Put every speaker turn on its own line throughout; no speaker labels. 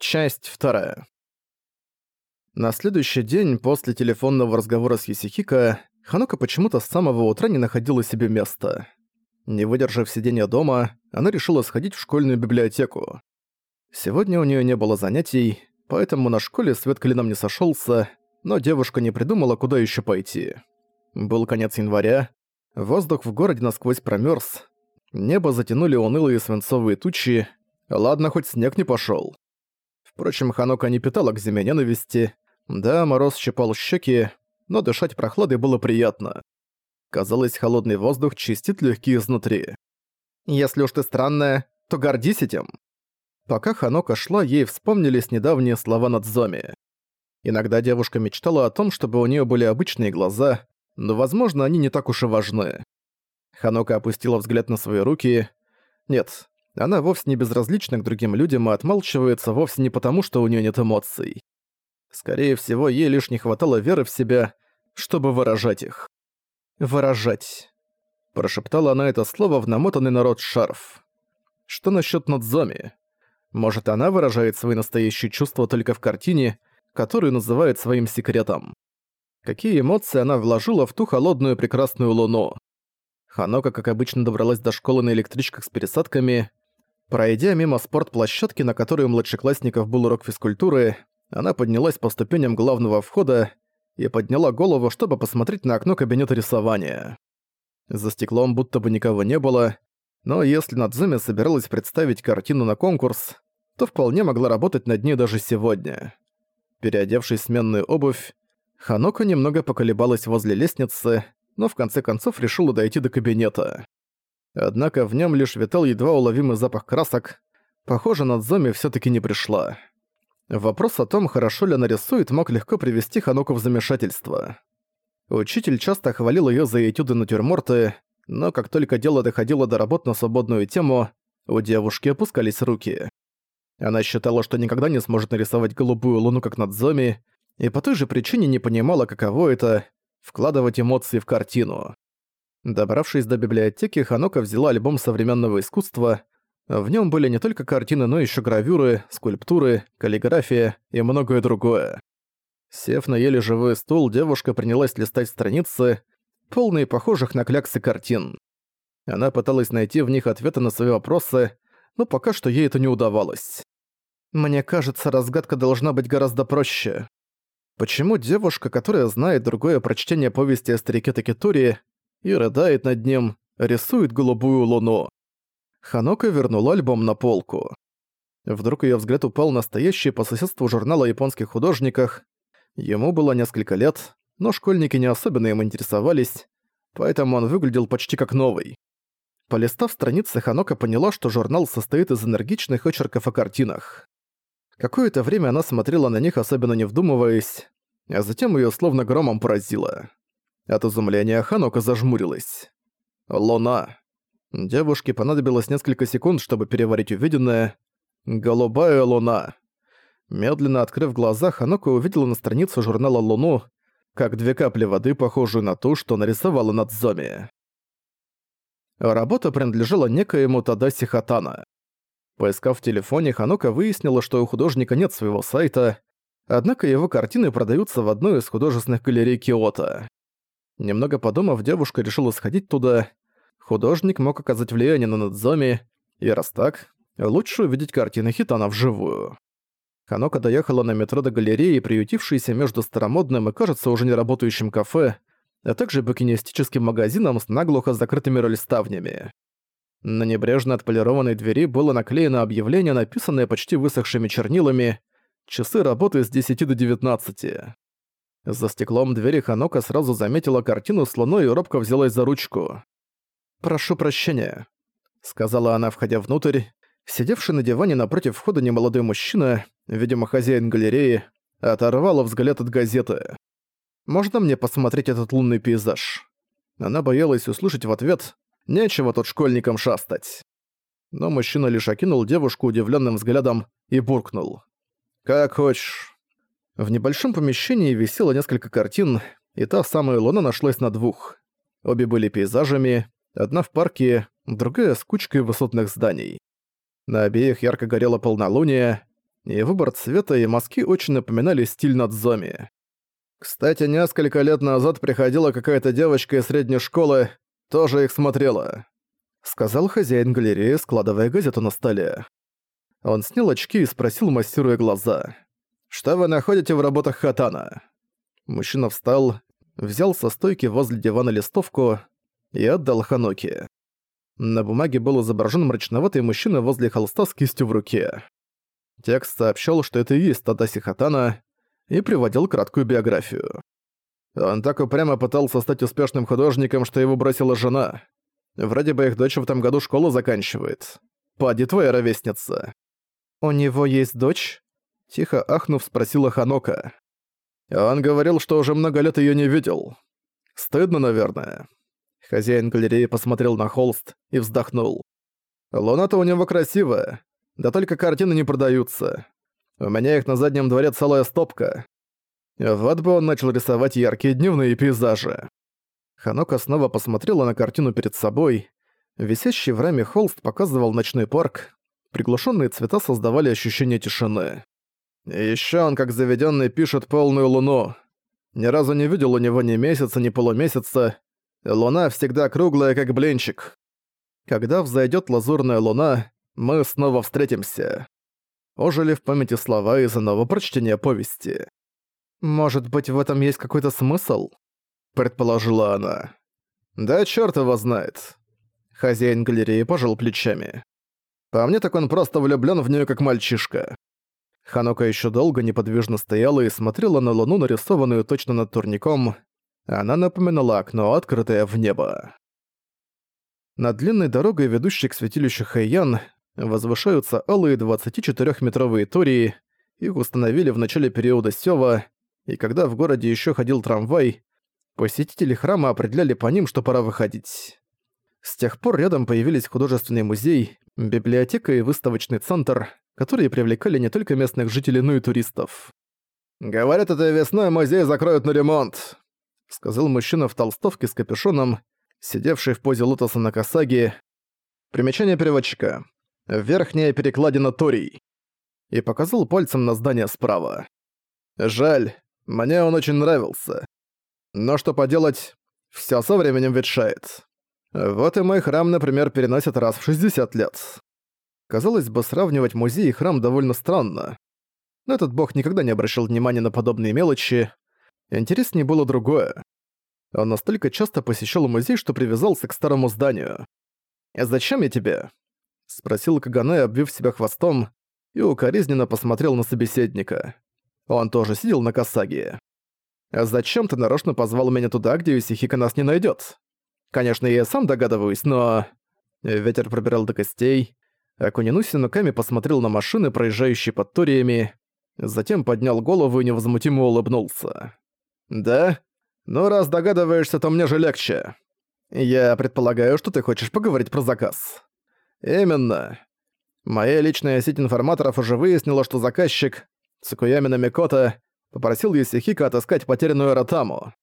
Часть вторая. На следующий день после телефонного разговора с Юсихико, Ханока почему-то с самого утра не находила себе места. Не выдержав сидения дома, она решила сходить в школьную библиотеку. Сегодня у нее не было занятий, поэтому на школе свет клином не сошелся, но девушка не придумала, куда еще пойти. Был конец января, воздух в городе насквозь промерз, небо затянули унылые свинцовые тучи, ладно, хоть снег не пошел. Впрочем, Ханока не питала к зиме ненависти. Да, мороз щипал щеки, но дышать прохладой было приятно. Казалось, холодный воздух чистит легкие изнутри. «Если уж ты странная, то гордись этим». Пока Ханока шла, ей вспомнились недавние слова Надзоми. Иногда девушка мечтала о том, чтобы у нее были обычные глаза, но, возможно, они не так уж и важны. Ханока опустила взгляд на свои руки. Нет, она вовсе не безразлична к другим людям и отмалчивается вовсе не потому, что у нее нет эмоций. Скорее всего, ей лишь не хватало веры в себя, чтобы выражать их. «Выражать», – прошептала она это слово в намотанный народ шарф. Что насчет Надзоми? Может, она выражает свои настоящие чувства только в картине, которую называет своим секретом? Какие эмоции она вложила в ту холодную прекрасную луну? Ханока, как обычно, добралась до школы на электричках с пересадками, Пройдя мимо спортплощадки, на которой у младшеклассников был урок физкультуры, она поднялась по ступеням главного входа и подняла голову, чтобы посмотреть на окно кабинета рисования. За стеклом будто бы никого не было, но если Надзуми собиралась представить картину на конкурс, то вполне могла работать над ней даже сегодня. Переодевшись в сменную обувь, Ханока немного поколебалась возле лестницы, но в конце концов решила дойти до кабинета. Однако в нем лишь витал едва уловимый запах красок. Похоже, Надзоми все таки не пришла. Вопрос о том, хорошо ли она рисует, мог легко привести Ханоку в замешательство. Учитель часто хвалил ее за этюды натюрморты, но как только дело доходило до работ на свободную тему, у девушки опускались руки. Она считала, что никогда не сможет нарисовать голубую луну как Надзоми, и по той же причине не понимала, каково это — вкладывать эмоции в картину. Добравшись до библиотеки, Ханока взяла альбом современного искусства. В нем были не только картины, но еще гравюры, скульптуры, каллиграфия и многое другое. Сев на еле живой стул, девушка принялась листать страницы, полные похожих на кляксы картин. Она пыталась найти в них ответы на свои вопросы, но пока что ей это не удавалось. Мне кажется, разгадка должна быть гораздо проще. Почему девушка, которая знает другое прочтение повести о старике Такитури, и рыдает над ним, рисует голубую луну. Ханока вернула альбом на полку. Вдруг её взгляд упал на стоящий по соседству журнал о японских художниках. Ему было несколько лет, но школьники не особенно им интересовались, поэтому он выглядел почти как новый. Полистав страницы, Ханока поняла, что журнал состоит из энергичных очерков о картинах. Какое-то время она смотрела на них, особенно не вдумываясь, а затем её словно громом поразило. От изумления Ханока зажмурилась. Луна. Девушке понадобилось несколько секунд, чтобы переварить увиденное. Голубая луна. Медленно открыв глаза, Ханока увидела на странице журнала «Луну», как две капли воды, похожую на ту, что нарисовала над Зоми. Работа принадлежала некоему Тадаси Хатана. Поискав в телефоне, Ханока выяснила, что у художника нет своего сайта, однако его картины продаются в одной из художественных галерей Киото. Немного подумав, девушка решила сходить туда. Художник мог оказать влияние на Надзоми, и раз так, лучше увидеть картины Хитана вживую. Ханока доехала на метро до галереи, приютившейся между старомодным и, кажется, уже не работающим кафе, а также букинистическим магазином с наглухо закрытыми рольставнями. На небрежно отполированной двери было наклеено объявление, написанное почти высохшими чернилами «Часы работы с 10 до 19». За стеклом двери Ханока сразу заметила картину с луной и робко взялась за ручку. «Прошу прощения», — сказала она, входя внутрь. Сидевший на диване напротив входа немолодой мужчина, видимо, хозяин галереи, оторвала взгляд от газеты. «Можно мне посмотреть этот лунный пейзаж?» Она боялась услышать в ответ «Нечего тут школьникам шастать». Но мужчина лишь окинул девушку удивленным взглядом и буркнул. «Как хочешь». В небольшом помещении висело несколько картин, и та самая луна нашлась на двух. Обе были пейзажами, одна в парке, другая с кучкой высотных зданий. На обеих ярко горело полнолуние. и выбор цвета и мазки очень напоминали стиль Надзоми. Кстати, несколько лет назад приходила какая-то девочка из средней школы, тоже их смотрела. Сказал хозяин галереи, складывая газету на столе. Он снял очки и спросил, массируя глаза. «Что вы находите в работах Хатана?» Мужчина встал, взял со стойки возле дивана листовку и отдал Ханоки. На бумаге был изображен мрачноватый мужчина возле холста с кистью в руке. Текст сообщал, что это и есть Тадаси Хатана, и приводил краткую биографию. Он так упрямо пытался стать успешным художником, что его бросила жена. Вроде бы их дочь в этом году школу заканчивает. Пади твоя ровесница. «У него есть дочь?» Тихо ахнув, спросила Ханока. Он говорил, что уже много лет её не видел. Стыдно, наверное. Хозяин галереи посмотрел на холст и вздохнул. Луна-то у него красивая, да только картины не продаются. У меня их на заднем дворе целая стопка. Вот бы он начал рисовать яркие дневные пейзажи. Ханока снова посмотрела на картину перед собой. Висящий в раме холст показывал ночной парк. Приглушенные цвета создавали ощущение тишины. И ещё он, как заведённый, пишет полную луну. Ни разу не видел у него ни месяца, ни полумесяца. Луна всегда круглая, как блинчик. Когда взойдёт лазурная луна, мы снова встретимся. Ожили в памяти слова из нового прочтения повести. «Может быть, в этом есть какой-то смысл?» – предположила она. «Да чёрт его знает». Хозяин галереи пожал плечами. По мне так он просто влюблён в неё как мальчишка. Ханока ещё долго неподвижно стояла и смотрела на луну, нарисованную точно над турником. Она напоминала окно, открытое в небо. Над длинной дорогой, ведущей к святилищу Хэйян, возвышаются алые 24-метровые тории. Их установили в начале периода Сёва, и когда в городе ещё ходил трамвай, посетители храма определяли по ним, что пора выходить. С тех пор рядом появились художественный музей, библиотека и выставочный центр, которые привлекали не только местных жителей, но и туристов. «Говорят, этой весной музей закроют на ремонт», — сказал мужчина в толстовке с капюшоном, сидевший в позе лотоса на Касаге. Примечание переводчика. Верхняя перекладина Торий. И показал пальцем на здание справа. Жаль, мне он очень нравился. Но что поделать, всё со временем ветшает. Вот и мой храм, например, переносят раз в 60 лет. Казалось бы, сравнивать музей и храм довольно странно. Но этот бог никогда не обращал внимания на подобные мелочи. Интереснее было другое. Он настолько часто посещал музей, что привязался к старому зданию. «Зачем я тебе?» — спросил Каганэ, обвив себя хвостом, и укоризненно посмотрел на собеседника. Он тоже сидел на Касаге. «Зачем ты нарочно позвал меня туда, где Юсихика нас не найдет? Конечно, я сам догадываюсь, но...» Ветер пробирал до костей. Акунинуси Нуками посмотрел на машины, проезжающие под Ториями, затем поднял голову и невозмутимо улыбнулся. «Да? Ну, раз догадываешься, то мне же легче. Я предполагаю, что ты хочешь поговорить про заказ». «Именно. Моя личная сеть информаторов уже выяснила, что заказчик, Цукуями Намикота, попросил Юсихика отыскать потерянную Ротаму.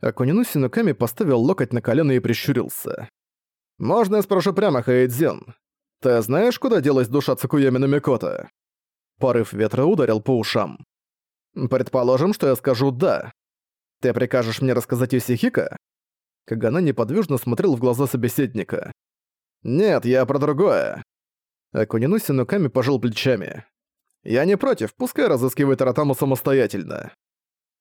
Акунинуси Нуками поставил локоть на колено и прищурился. «Можно я спрошу прямо, Хаэдзин? Ты знаешь, куда делась душа Цукуями Намикота?» Порыв ветра ударил по ушам. «Предположим, что я скажу «да». Ты прикажешь мне рассказать Юсихика?» Кагана неподвижно смотрел в глаза собеседника. «Нет, я про другое». Акунинуси Нуками пожал плечами. «Я не против, пускай разыскивает Ротаму самостоятельно.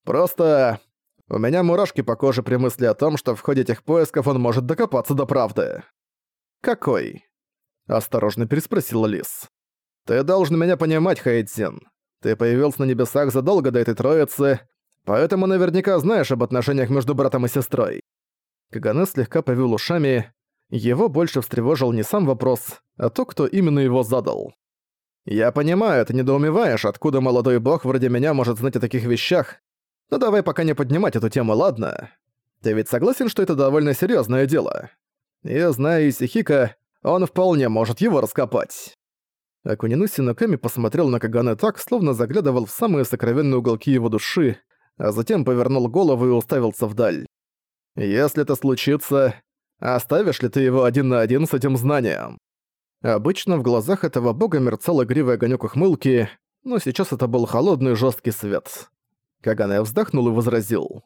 Просто у меня мурашки по коже при мысли о том, что в ходе этих поисков он может докопаться до правды. «Какой?» – осторожно переспросила Лис. «Ты должен меня понимать, Хайдзин. Ты появился на небесах задолго до этой троицы, поэтому наверняка знаешь об отношениях между братом и сестрой». Каганэ слегка повел ушами. Его больше встревожил не сам вопрос, а то, кто именно его задал. «Я понимаю, ты недоумеваешь, откуда молодой бог вроде меня может знать о таких вещах, но давай пока не поднимать эту тему, ладно? Ты ведь согласен, что это довольно серьезное дело? И зная Исихика, он вполне может его раскопать. Акунинуси Ноками посмотрел на Кагане так, словно заглядывал в самые сокровенные уголки его души, а затем повернул голову и уставился вдаль. «Если это случится, оставишь ли ты его один на один с этим знанием?» Обычно в глазах этого бога мерцал игривый огонёк ухмылки, но сейчас это был холодный жесткий свет. Кагане вздохнул и возразил.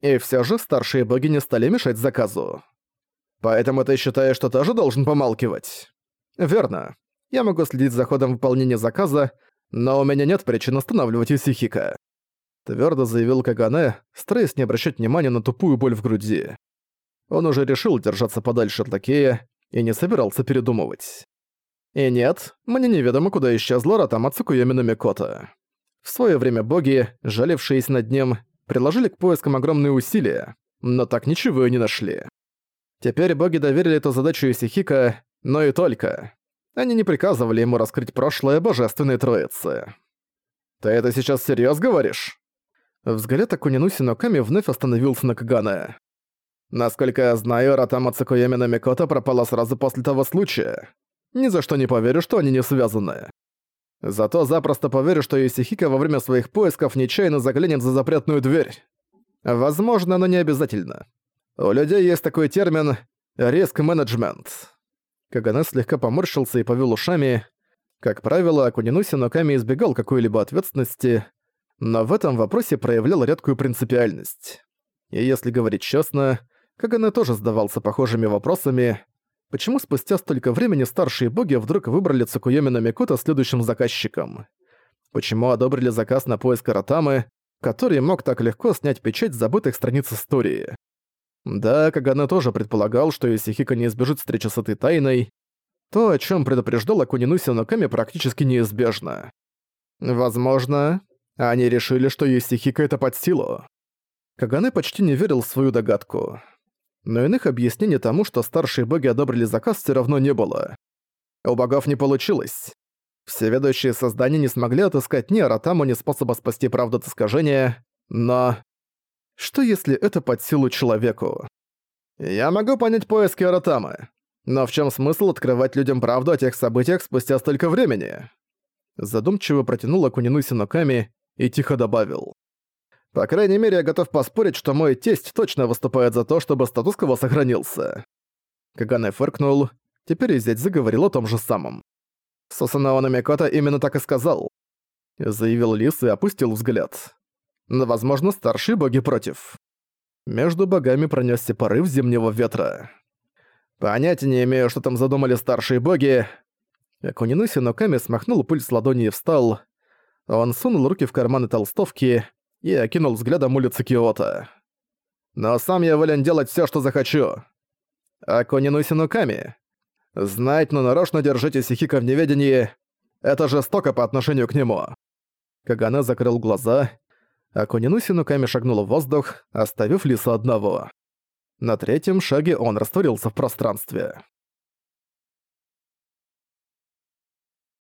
И все же старшие боги не стали мешать заказу. Поэтому ты считаешь, что тоже должен помалкивать? Верно. Я могу следить за ходом выполнения заказа, но у меня нет причин останавливать Исихика. Твердо заявил Кагане, стараясь не обращать внимания на тупую боль в груди. Он уже решил держаться подальше от лакея и не собирался передумывать. И нет, мне неведомо, куда исчезла Ратама Цукуёми Микота. В свое время боги, жалевшиеся над ним, приложили к поискам огромные усилия, но так ничего и не нашли. Теперь боги доверили эту задачу Исихика, но и только. Они не приказывали ему раскрыть прошлое Божественной Троицы. «Ты это сейчас всерьёз говоришь?» Взгляд Акунинуси Ноками вновь остановился на Кагане. «Насколько я знаю, Ратама Цукуями Намикото пропала сразу после того случая. Ни за что не поверю, что они не связаны. Зато запросто поверю, что Исихика во время своих поисков нечаянно заглянет за запретную дверь. Возможно, но не обязательно. У людей есть такой термин «риск-менеджмент». Кагане слегка поморщился и повел ушами. Как правило, Акунинуси Ноками избегал какой-либо ответственности, но в этом вопросе проявлял редкую принципиальность. И если говорить честно, Кагане тоже задавался похожими вопросами, почему спустя столько времени старшие боги вдруг выбрали Цукуyomi Намикото следующим заказчиком? Почему одобрили заказ на поиск Аратамы, который мог так легко снять печать забытых страниц истории? Да, Кагана тоже предполагал, что Исихика не избежит встречи с этой тайной. То, о чем предупреждал Акунинуси Ноками, практически неизбежно. Возможно, они решили, что Исихика это под силу. Кагане почти не верил в свою догадку. Но иных объяснений тому, что старшие боги одобрили заказ, все равно не было. У богов не получилось. Все ведущие создания не смогли отыскать ни Аратаму, ни способа спасти правду от искажения, но... Что если это под силу человеку? Я могу понять поиски Аратамы. Но в чем смысл открывать людям правду о тех событиях спустя столько времени? Задумчиво протянул Акунинуси Ноками и тихо добавил. По крайней мере, я готов поспорить, что мой тесть точно выступает за то, чтобы статус кво сохранился. Кагане фыркнул, теперь и зять заговорил о том же самом. Сосанао Намикота именно так и сказал. Заявил Лис и опустил взгляд но, возможно, старшие боги против. Между богами пронёсся порыв зимнего ветра. Понятия не имею, что там задумали старшие боги. Акунинуси Ноками смахнул пыль с ладони и встал. Он сунул руки в карманы толстовки и окинул взглядом улицы Киото. «Но сам я волен делать всё, что захочу. Акунинуси Ноками. Знать, но нарочно держите Сихика в неведении — это жестоко по отношению к нему». Кагана закрыл глаза а Кунинуси нуками шагнул в воздух, оставив Лиса одного. На третьем шаге он растворился в пространстве.